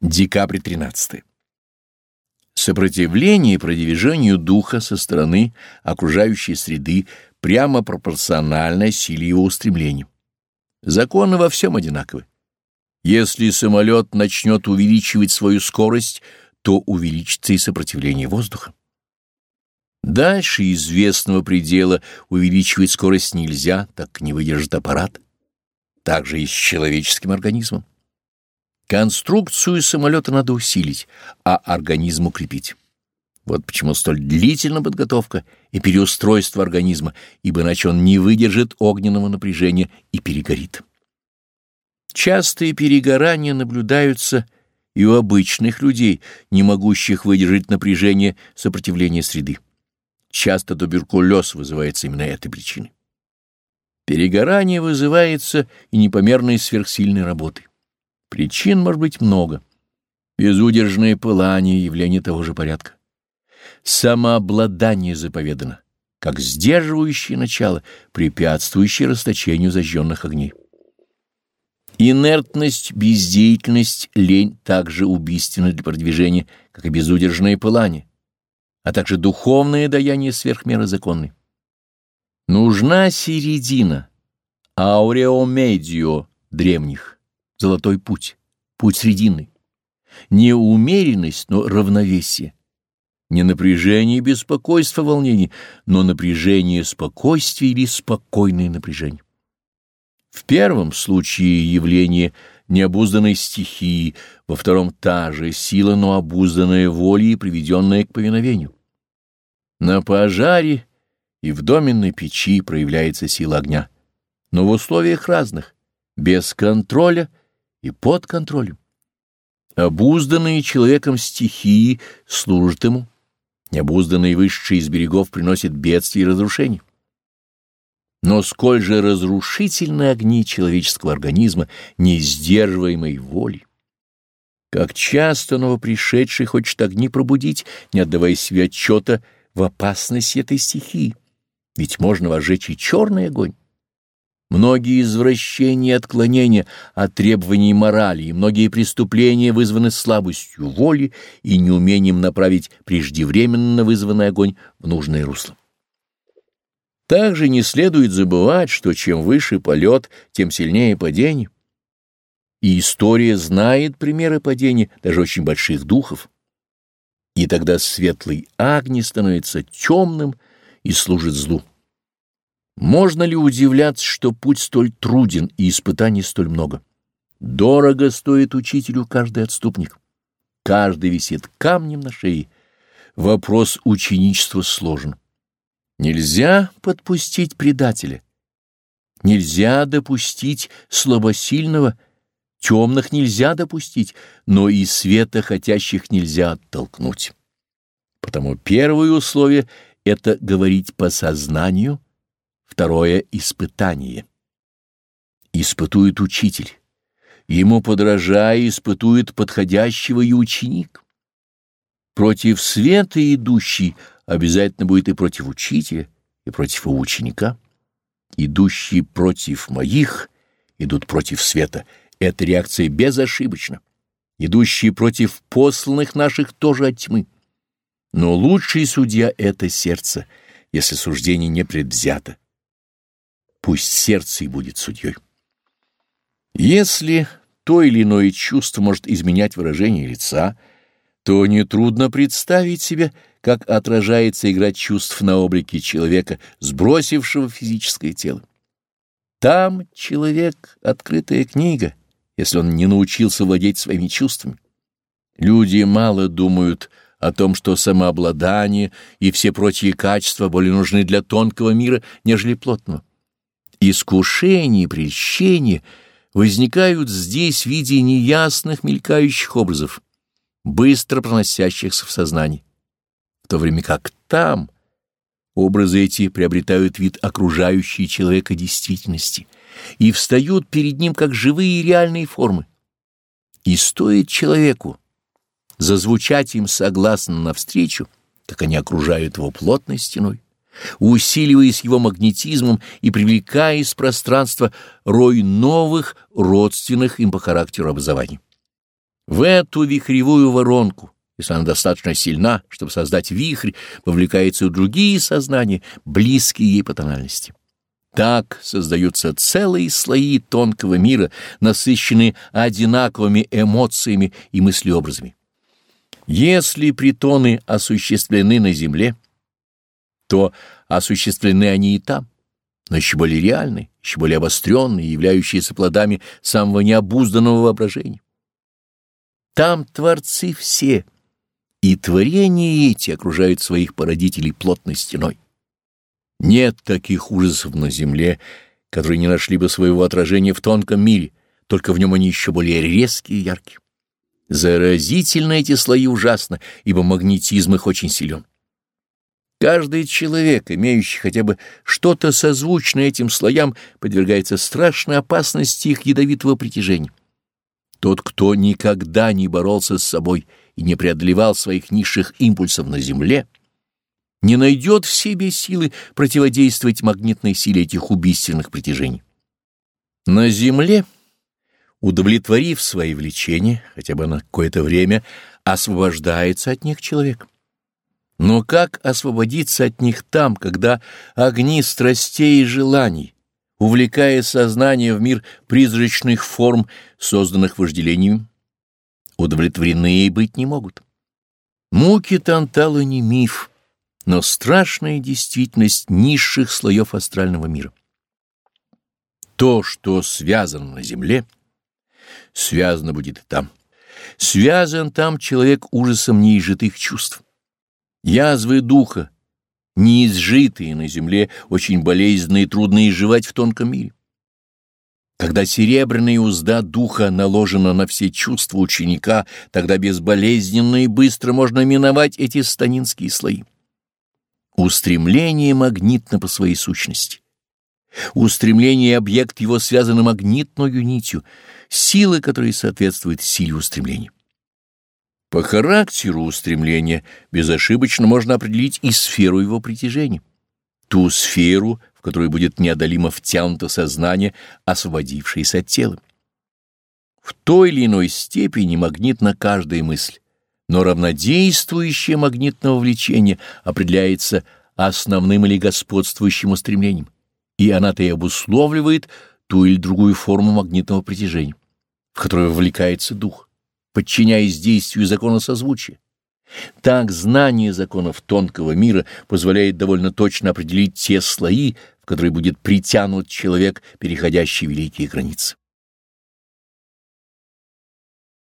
Декабрь 13. Сопротивление продвижению духа со стороны окружающей среды прямо пропорционально силе его устремлений. Законы во всем одинаковы. Если самолет начнет увеличивать свою скорость, то увеличится и сопротивление воздуха. Дальше известного предела увеличивать скорость нельзя, так не выдержит аппарат. Так же и с человеческим организмом. Конструкцию самолета надо усилить, а организм укрепить. Вот почему столь длительна подготовка и переустройство организма, ибо иначе он не выдержит огненного напряжения и перегорит. Частые перегорания наблюдаются и у обычных людей, не могущих выдержать напряжение сопротивления среды. Часто туберкулез вызывается именно этой причиной. Перегорание вызывается и непомерной сверхсильной работой. Причин может быть много. Безудержное пылание — явление того же порядка. Самообладание заповедано, как сдерживающее начало, препятствующее расточению зажженных огней. Инертность, бездеятельность, лень также убийственны для продвижения, как и безудержное пылание, а также духовное даяние сверхмеры законной. Нужна середина, ауреомедио древних золотой путь, путь срединный. Не умеренность, но равновесие. Не напряжение беспокойство, волнение, но напряжение спокойствия или спокойное напряжение. В первом случае явление необузданной стихии, во втором та же сила, но обузданная волей и приведенная к повиновению. На пожаре и в доменной печи проявляется сила огня, но в условиях разных, без контроля и под контролем. Обузданные человеком стихии служат ему, необузданные высшие из берегов приносят бедствия и разрушения. Но сколь же разрушительны огни человеческого организма, не сдерживаемой волей. Как часто новопришедший хочет огни пробудить, не отдавая себе отчета в опасности этой стихии, ведь можно возжечь и черный огонь. Многие извращения и отклонения от требований морали и многие преступления вызваны слабостью воли и неумением направить преждевременно вызванный огонь в нужное русло. Также не следует забывать, что чем выше полет, тем сильнее падение. И история знает примеры падения даже очень больших духов. И тогда светлый огни становится темным и служит злу. Можно ли удивляться, что путь столь труден и испытаний столь много? Дорого стоит учителю каждый отступник. Каждый висит камнем на шее. Вопрос ученичества сложен. Нельзя подпустить предателя. Нельзя допустить слабосильного, темных нельзя допустить, но и света хотящих нельзя оттолкнуть. Потому первое условие — это говорить по сознанию — Второе — испытание. Испытует учитель. Ему, подражая, испытует подходящего и ученик. Против света идущий обязательно будет и против учителя, и против его ученика. Идущие против моих идут против света. Эта реакция безошибочна. Идущие против посланных наших тоже от тьмы. Но лучший судья — это сердце, если суждение не предвзято пусть сердце и будет судьей. Если то или иное чувство может изменять выражение лица, то нетрудно представить себе, как отражается игра чувств на облике человека, сбросившего физическое тело. Там человек — открытая книга, если он не научился владеть своими чувствами. Люди мало думают о том, что самообладание и все прочие качества более нужны для тонкого мира, нежели плотного. Искушения и прельщения возникают здесь в виде неясных мелькающих образов, быстро проносящихся в сознании, в то время как там образы эти приобретают вид окружающей человека действительности и встают перед ним как живые и реальные формы. И стоит человеку зазвучать им согласно навстречу, как они окружают его плотной стеной усиливаясь его магнетизмом и привлекая из пространства рой новых, родственных им по характеру образований. В эту вихревую воронку, если она достаточно сильна, чтобы создать вихрь, вовлекаются и другие сознания, близкие ей по тональности. Так создаются целые слои тонкого мира, насыщенные одинаковыми эмоциями и мыслеобразами. Если притоны осуществлены на Земле, то осуществлены они и там, но еще более реальны, еще более обостренные, являющиеся плодами самого необузданного воображения. Там творцы все, и творения эти окружают своих породителей плотной стеной. Нет таких ужасов на земле, которые не нашли бы своего отражения в тонком мире, только в нем они еще более резкие и яркие. Заразительно эти слои ужасно, ибо магнетизм их очень силен. Каждый человек, имеющий хотя бы что-то созвучное этим слоям, подвергается страшной опасности их ядовитого притяжения. Тот, кто никогда не боролся с собой и не преодолевал своих низших импульсов на земле, не найдет в себе силы противодействовать магнитной силе этих убийственных притяжений. На земле, удовлетворив свои влечения, хотя бы на какое-то время, освобождается от них человек. Но как освободиться от них там, когда огни страстей и желаний, увлекая сознание в мир призрачных форм, созданных вожделением, удовлетворены быть не могут? Муки Тантала не миф, но страшная действительность низших слоев астрального мира. То, что связано на земле, связано будет и там. Связан там человек ужасом неизжитых чувств. Язвы духа, неизжитые на земле, очень болезненные и трудно изживать в тонком мире. Когда серебряная узда духа наложена на все чувства ученика, тогда безболезненно и быстро можно миновать эти станинские слои. Устремление магнитно по своей сущности. Устремление и объект его связаны магнитной нитью, силы которой соответствует силе устремления. По характеру устремления безошибочно можно определить и сферу его притяжения, ту сферу, в которую будет неодолимо втянуто сознание, освободившееся от тела. В той или иной степени магнитна каждая мысль, но равнодействующее магнитного влечения определяется основным или господствующим устремлением, и она-то и обусловливает ту или другую форму магнитного притяжения, в которую вовлекается дух подчиняясь действию закона созвучия. Так знание законов тонкого мира позволяет довольно точно определить те слои, в которые будет притянут человек, переходящий великие границы.